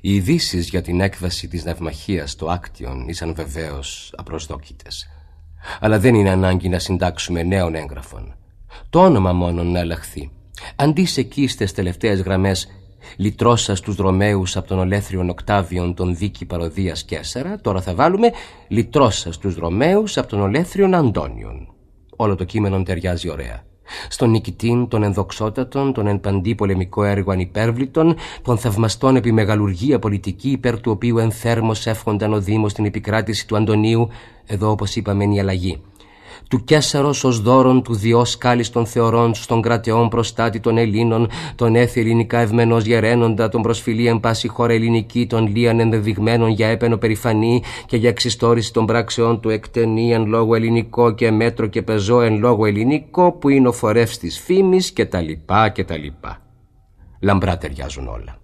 Οι ειδήσεις για την έκβαση της ναυμαχίας στο Άκτιον ήσαν βεβαίως απροσδόκητες. Αλλά δεν είναι ανάγκη να συντάξουμε νέον έγγραφον. Το όνομα μόνο να αλλαχθεί. Αντίς, εκεί στις τελευταίες γραμμές Λυτρώσας τους Ρωμαίους από τον ολέθριον Οκτάβιον, τον δίκην παρωδίας Καίσαρα, τώρα θα βάλουμε Λυτρώσας τους Ρωμαίους από τον ολέθριον Αντώνιον. Όλο το κείμενο ταιριάζει ωραία στον νικητήν, τον ενδοξότατον, τον εν παντί πολεμικώ έργω ανυπέρβλητον, τον θαυμαστόν επιμεγαλουργία πολιτική υπέρ του οποίου ενθέρμος εύχονταν ο Δήμος στην επικράτηση του Αντωνίου, εδώ όπως είπαμε είναι η αλλαγή του Κέσσαρος ως δώρον του διός κάλιστον θεωρών στον κρατεών προστάτη των Ελλήνων, τον έθι ελληνικά ευμενός γεραίνοντα, τον προσφυλίαν πάση χώρα ελληνική, των λίαν ενδεδειγμένων για έπαινο περηφανή και για εξιστόρηση των πράξεών του εκτενή εν λόγω ελληνικό και μέτρο και πεζό εν λόγω ελληνικό που είναι ο φορεύς της φήμης και τα λοιπά και τα λοιπά. Λαμπρά ταιριάζουν όλα.